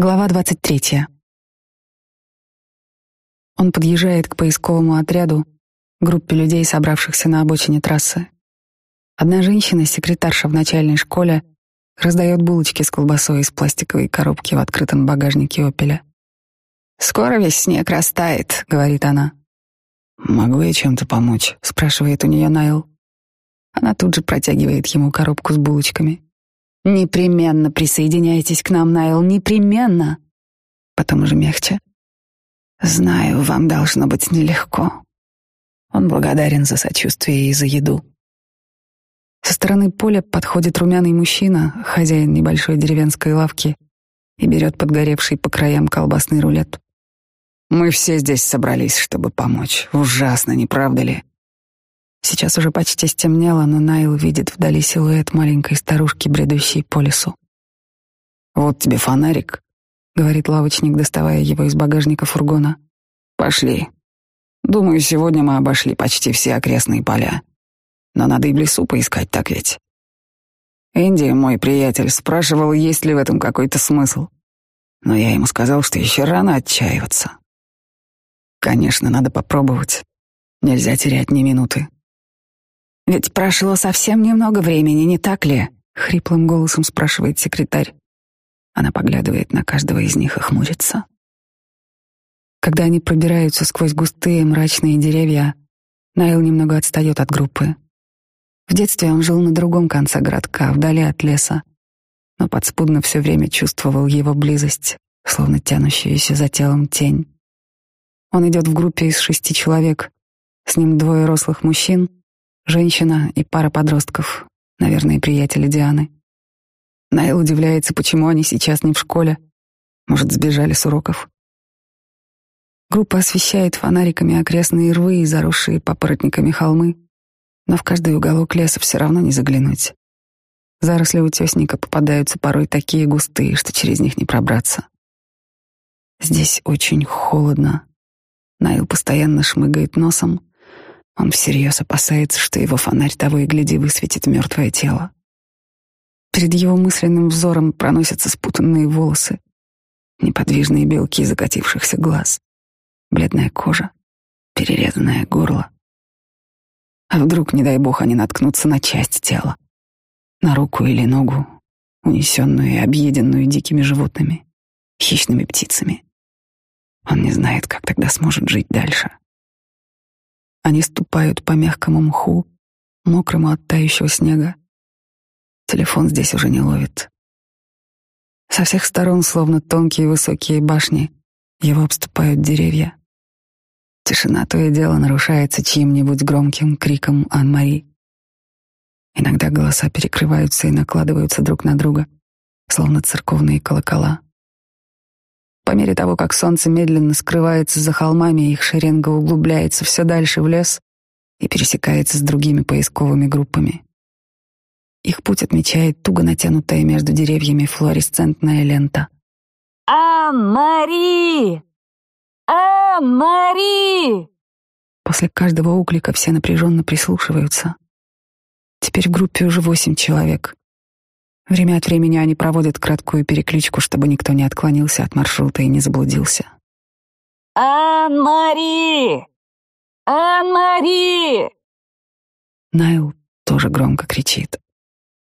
Глава 23. Он подъезжает к поисковому отряду, группе людей, собравшихся на обочине трассы. Одна женщина, секретарша в начальной школе, раздает булочки с колбасой из пластиковой коробки в открытом багажнике «Опеля». «Скоро весь снег растает», — говорит она. «Могу я чем-то помочь?» — спрашивает у нее Найл. Она тут же протягивает ему коробку с булочками. Непременно присоединяйтесь к нам, Найл, непременно. Потом уже мягче. Знаю, вам должно быть нелегко. Он благодарен за сочувствие и за еду. Со стороны поля подходит румяный мужчина, хозяин небольшой деревенской лавки, и берет подгоревший по краям колбасный рулет. Мы все здесь собрались, чтобы помочь. Ужасно, не правда ли? Сейчас уже почти стемнело, но Найл видит вдали силуэт маленькой старушки, бредущей по лесу. «Вот тебе фонарик», — говорит лавочник, доставая его из багажника фургона. «Пошли. Думаю, сегодня мы обошли почти все окрестные поля. Но надо и в лесу поискать, так ведь?» Энди, мой приятель, спрашивал, есть ли в этом какой-то смысл. Но я ему сказал, что еще рано отчаиваться. Конечно, надо попробовать. Нельзя терять ни минуты. Ведь прошло совсем немного времени, не так ли? Хриплым голосом спрашивает секретарь. Она поглядывает на каждого из них и хмурится. Когда они пробираются сквозь густые мрачные деревья, Найл немного отстает от группы. В детстве он жил на другом конце городка, вдали от леса, но подспудно все время чувствовал его близость, словно тянущуюся за телом тень. Он идет в группе из шести человек, с ним двое рослых мужчин женщина и пара подростков, наверное, приятели Дианы. Найл удивляется, почему они сейчас не в школе. Может, сбежали с уроков. Группа освещает фонариками окрестные рвы и заросшие папоротниками холмы, но в каждый уголок леса все равно не заглянуть. Заросли утесника попадаются порой такие густые, что через них не пробраться. Здесь очень холодно. Найл постоянно шмыгает носом, он всерьез опасается, что его фонарь того и гляди высветит мертвое тело. Перед его мысленным взором проносятся спутанные волосы, неподвижные белки закатившихся глаз, бледная кожа, перерезанное горло. А вдруг, не дай бог, они наткнутся на часть тела, на руку или ногу, унесенную и объеденную дикими животными, хищными птицами. Он не знает, как тогда сможет жить дальше. Они ступают по мягкому мху, мокрому от тающего снега. Телефон здесь уже не ловит. Со всех сторон, словно тонкие высокие башни, его обступают деревья. Тишина то и дело нарушается чьим-нибудь громким криком Ан-Мари. Иногда голоса перекрываются и накладываются друг на друга, словно церковные колокола. По мере того, как солнце медленно скрывается за холмами, их шеренга углубляется все дальше в лес и пересекается с другими поисковыми группами. Их путь отмечает туго натянутая между деревьями флуоресцентная лента. «А, Мари! А, Мари!» После каждого уклика все напряженно прислушиваются. Теперь в группе уже восемь человек. Время от времени они проводят краткую перекличку, чтобы никто не отклонился от маршрута и не заблудился. «Ан-Мари! Ан-Мари!» Найл тоже громко кричит.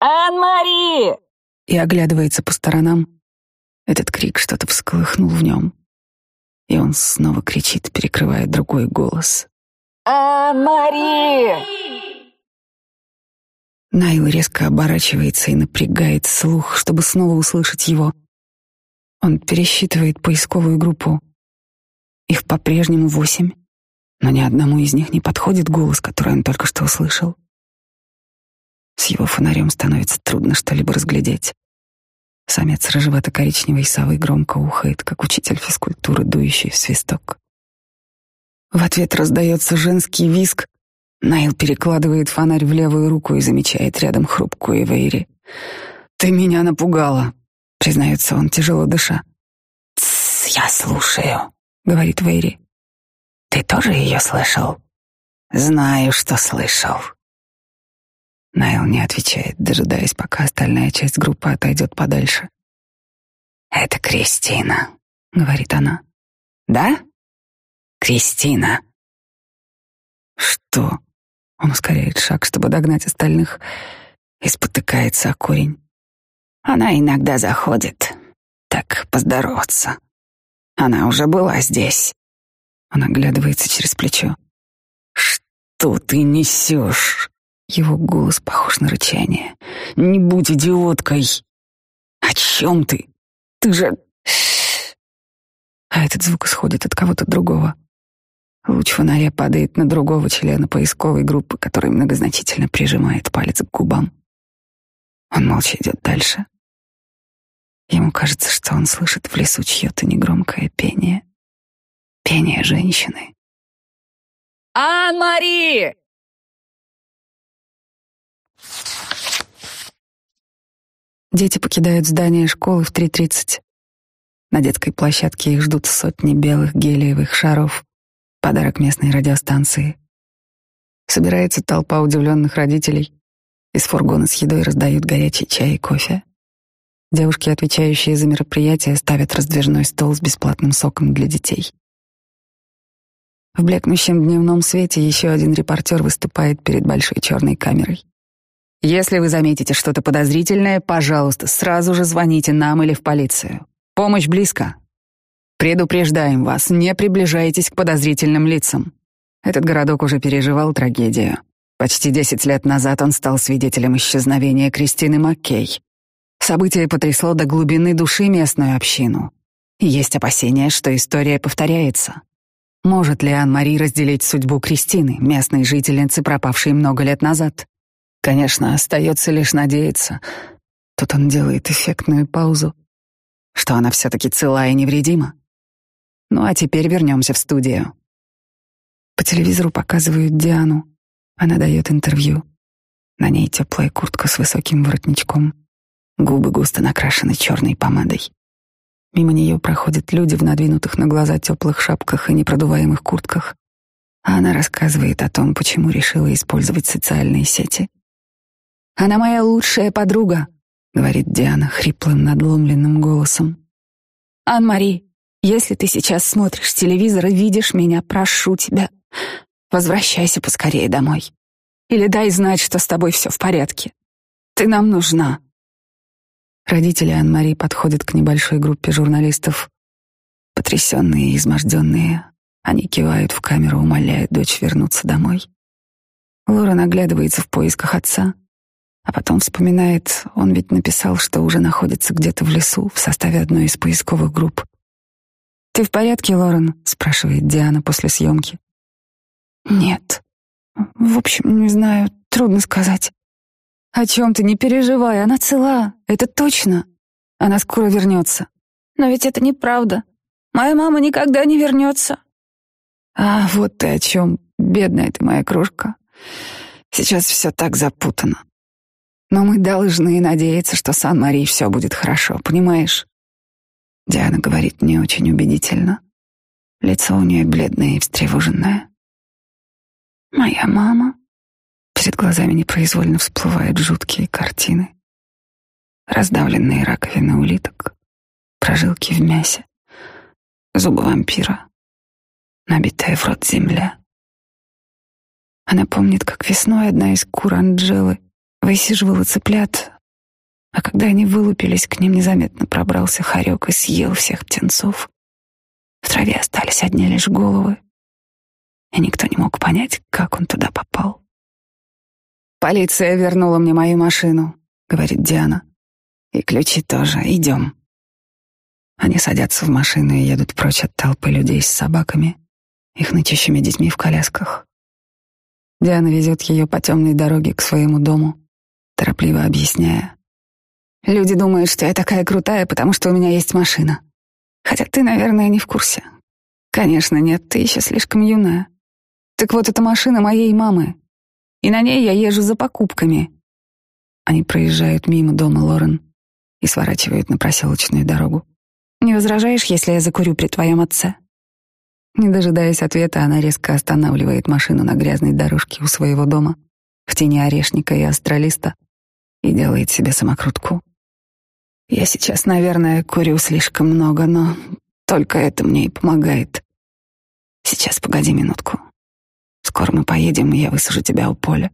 «Ан-Мари!» И оглядывается по сторонам. Этот крик что-то всколыхнул в нем. И он снова кричит, перекрывая другой голос. «Ан-Мари!» Найл резко оборачивается и напрягает слух, чтобы снова услышать его. Он пересчитывает поисковую группу. Их по-прежнему восемь, но ни одному из них не подходит голос, который он только что услышал. С его фонарем становится трудно что-либо разглядеть. Самец рыжевато-коричневой совы громко ухает, как учитель физкультуры, дующий в свисток. В ответ раздается женский виск, Найл перекладывает фонарь в левую руку и замечает рядом хрупкую Вейри. «Ты меня напугала», — признается он, тяжело дыша. «Тссс, я слушаю», — говорит Вейри. «Ты тоже ее слышал?» «Знаю, что слышал». Найл не отвечает, дожидаясь, пока остальная часть группы отойдет подальше. «Это Кристина», — говорит она. «Да? Кристина». «Что?» Он ускоряет шаг, чтобы догнать остальных, и спотыкается о корень. Она иногда заходит. Так, поздороваться. Она уже была здесь. Он оглядывается через плечо. «Что ты несешь?» Его голос похож на рычание. «Не будь идиоткой!» «О чем ты? Ты же...» А этот звук исходит от кого-то другого. Луч-фонаря падает на другого члена поисковой группы, который многозначительно прижимает палец к губам. Он молча идет дальше. Ему кажется, что он слышит в лесу чье-то негромкое пение. Пение женщины. «Ан-Мари!» Дети покидают здание школы в 3.30. На детской площадке их ждут сотни белых гелиевых шаров подарок местной радиостанции. Собирается толпа удивленных родителей. Из фургона с едой раздают горячий чай и кофе. Девушки, отвечающие за мероприятие, ставят раздвижной стол с бесплатным соком для детей. В блекнущем дневном свете еще один репортер выступает перед большой черной камерой. Если вы заметите что-то подозрительное, пожалуйста, сразу же звоните нам или в полицию. Помощь близко. «Предупреждаем вас, не приближайтесь к подозрительным лицам». Этот городок уже переживал трагедию. Почти 10 лет назад он стал свидетелем исчезновения Кристины Маккей. Событие потрясло до глубины души местную общину. Есть опасения, что история повторяется. Может ли Ан-Мари разделить судьбу Кристины, местной жительницы, пропавшей много лет назад? Конечно, остается лишь надеяться. Тут он делает эффектную паузу. Что она все-таки цела и невредима. Ну а теперь вернемся в студию. По телевизору показывают Диану. Она дает интервью. На ней теплая куртка с высоким воротничком. Губы густо накрашены черной помадой. Мимо нее проходят люди в надвинутых на глаза теплых шапках и непродуваемых куртках. А она рассказывает о том, почему решила использовать социальные сети. «Она моя лучшая подруга», — говорит Диана хриплым надломленным голосом. «Ан-Мари, если ты сейчас смотришь телевизор и видишь меня, прошу тебя, возвращайся поскорее домой. Или дай знать, что с тобой все в порядке. Ты нам нужна. Родители Анн-Мари подходят к небольшой группе журналистов. Потрясенные и изможденные, они кивают в камеру, умоляют дочь вернуться домой. Лора наглядывается в поисках отца, а потом вспоминает, он ведь написал, что уже находится где-то в лесу в составе одной из поисковых групп. «Ты в порядке, Лорен?» — спрашивает Диана после съемки. «Нет. В общем, не знаю, трудно сказать». «О чем ты? Не переживай, она цела, это точно. Она скоро вернется». «Но ведь это неправда. Моя мама никогда не вернется». «А вот ты о чем, бедная ты моя кружка. Сейчас все так запутано. Но мы должны надеяться, что Сан-Мари все будет хорошо, понимаешь?» Диана говорит мне очень убедительно. Лицо у нее бледное и встревоженное. «Моя мама». Перед глазами непроизвольно всплывают жуткие картины. Раздавленные раковины улиток, прожилки в мясе, зубы вампира, набитая в рот земля. Она помнит, как весной одна из кур Анджелы высиживала цыплят, а когда они вылупились, к ним незаметно пробрался хорек и съел всех птенцов. В траве остались одни лишь головы, и никто не мог понять, как он туда попал. «Полиция вернула мне мою машину», — говорит Диана. «И ключи тоже. Идем». Они садятся в машину и едут прочь от толпы людей с собаками, их нычащими детьми в колясках. Диана везет ее по темной дороге к своему дому, торопливо объясняя, Люди думают, что я такая крутая, потому что у меня есть машина. Хотя ты, наверное, не в курсе. Конечно, нет, ты еще слишком юная. Так вот, это машина моей мамы. И на ней я езжу за покупками. Они проезжают мимо дома Лорен и сворачивают на проселочную дорогу. Не возражаешь, если я закурю при твоем отце? Не дожидаясь ответа, она резко останавливает машину на грязной дорожке у своего дома, в тени орешника и астралиста, и делает себе самокрутку. Я сейчас, наверное, курю слишком много, но только это мне и помогает. Сейчас, погоди минутку. Скоро мы поедем, и я высажу тебя у поля.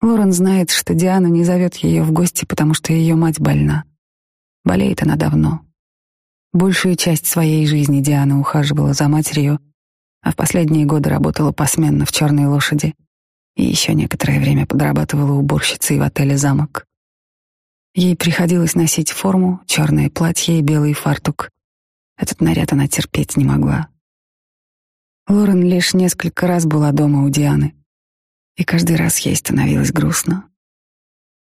Лорен знает, что Диана не зовет ее в гости, потому что ее мать больна. Болеет она давно. Большую часть своей жизни Диана ухаживала за матерью, а в последние годы работала посменно в «Черной лошади» и еще некоторое время подрабатывала уборщицей в отеле «Замок». Ей приходилось носить форму, черное платье и белый фартук. Этот наряд она терпеть не могла. Лорен лишь несколько раз была дома у Дианы, и каждый раз ей становилось грустно.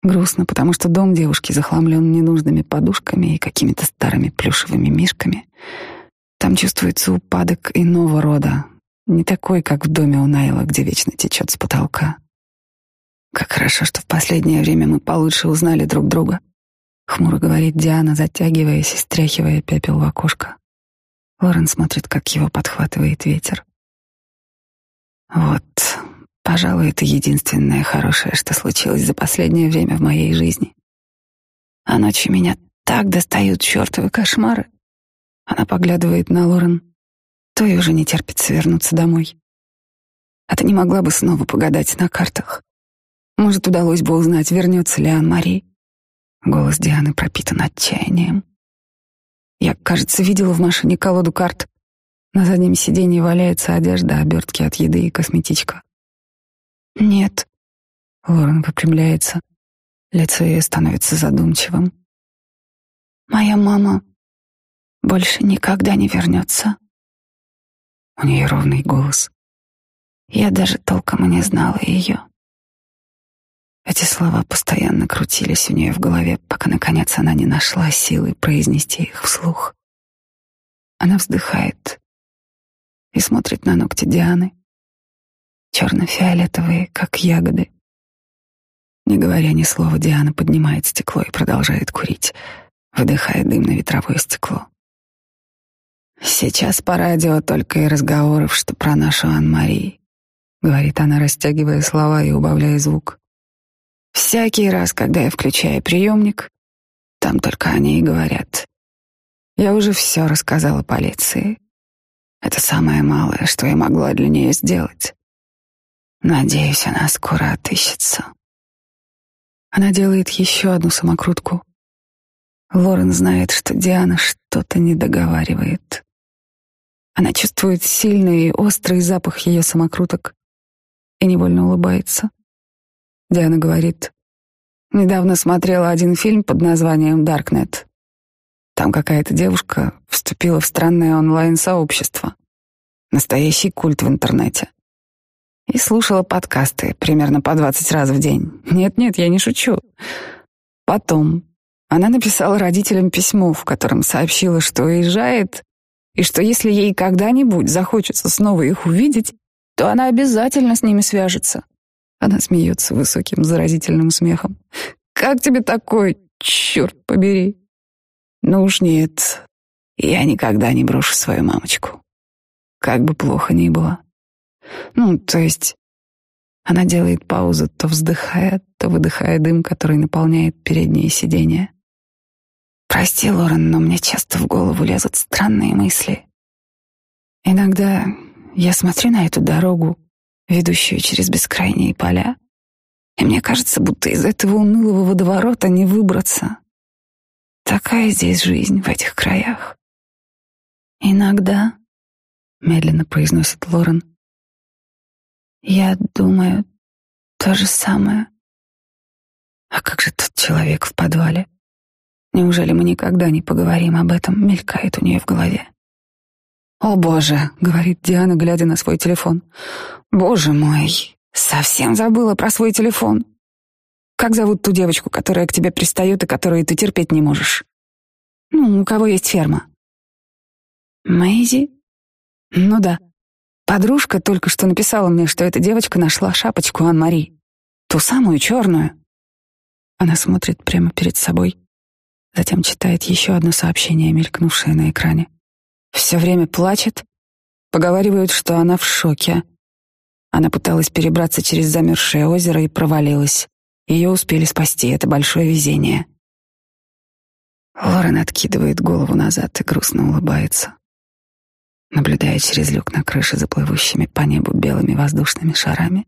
Грустно, потому что дом девушки захламлен ненужными подушками и какими-то старыми плюшевыми мишками. Там чувствуется упадок иного рода, не такой, как в доме у Найла, где вечно течет с потолка. Как хорошо, что в последнее время мы получше узнали друг друга. Хмуро говорит Диана, затягиваясь и стряхивая пепел в окошко. Лорен смотрит, как его подхватывает ветер. Вот, пожалуй, это единственное хорошее, что случилось за последнее время в моей жизни. А ночью меня так достают чертовы кошмары. Она поглядывает на Лорен. То и уже не терпится вернуться домой. А ты не могла бы снова погадать на картах? Может, удалось бы узнать, вернется ли Ан Мари? Голос Дианы пропитан отчаянием. Я, кажется, видела в машине колоду карт. На заднем сиденье валяется одежда, обертки от еды и косметичка. Нет. Лорен выпрямляется. Лицо ее становится задумчивым. Моя мама больше никогда не вернется. У нее ровный голос. Я даже толком и не знала ее. Эти слова постоянно крутились у нее в голове, пока, наконец, она не нашла силы произнести их вслух. Она вздыхает и смотрит на ногти Дианы, черно-фиолетовые, как ягоды. Не говоря ни слова, Диана поднимает стекло и продолжает курить, выдыхая дым на ветровое стекло. «Сейчас по радио только и разговоров, что про нашу Ан-Марии», — говорит она, растягивая слова и убавляя звук. Всякий раз, когда я включаю приемник, там только они и говорят. Я уже все рассказала полиции. Это самое малое, что я могла для нее сделать. Надеюсь, она скоро отыщется. Она делает еще одну самокрутку. Лорен знает, что Диана что-то не договаривает. Она чувствует сильный и острый запах ее самокруток и невольно улыбается. Диана говорит. Недавно смотрела один фильм под названием «Даркнет». Там какая-то девушка вступила в странное онлайн-сообщество. Настоящий культ в интернете. И слушала подкасты примерно по 20 раз в день. Нет-нет, я не шучу. Потом она написала родителям письмо, в котором сообщила, что уезжает, и что если ей когда-нибудь захочется снова их увидеть, то она обязательно с ними свяжется. Она смеется высоким заразительным смехом. «Как тебе такой? Черт побери!» «Ну уж нет, я никогда не брошу свою мамочку. Как бы плохо ни было. Ну, то есть...» Она делает паузу, то вздыхая, то выдыхая дым, который наполняет передние сиденья. «Прости, Лорен, но мне часто в голову лезут странные мысли. Иногда я смотрю на эту дорогу, ведущую через бескрайние поля. И мне кажется, будто из этого унылого водоворота не выбраться. Такая здесь жизнь в этих краях. Иногда, медленно произносит Лорен, я думаю то же самое. А как же тот человек в подвале? Неужели мы никогда не поговорим об этом? Мелькает у нее в голове. «О боже», — говорит Диана, глядя на свой телефон. «Боже мой, совсем забыла про свой телефон. Как зовут ту девочку, которая к тебе пристает и которую ты терпеть не можешь? Ну, у кого есть ферма?» «Мэйзи?» «Ну да. Подружка только что написала мне, что эта девочка нашла шапочку Ан-Мари. Ту самую черную». Она смотрит прямо перед собой, затем читает еще одно сообщение, мелькнувшее на экране. Все время плачет, поговаривают, что она в шоке. Она пыталась перебраться через замерзшее озеро и провалилась. Ее успели спасти, это большое везение. Лорен откидывает голову назад и грустно улыбается, наблюдая через люк на крыше заплывущими по небу белыми воздушными шарами.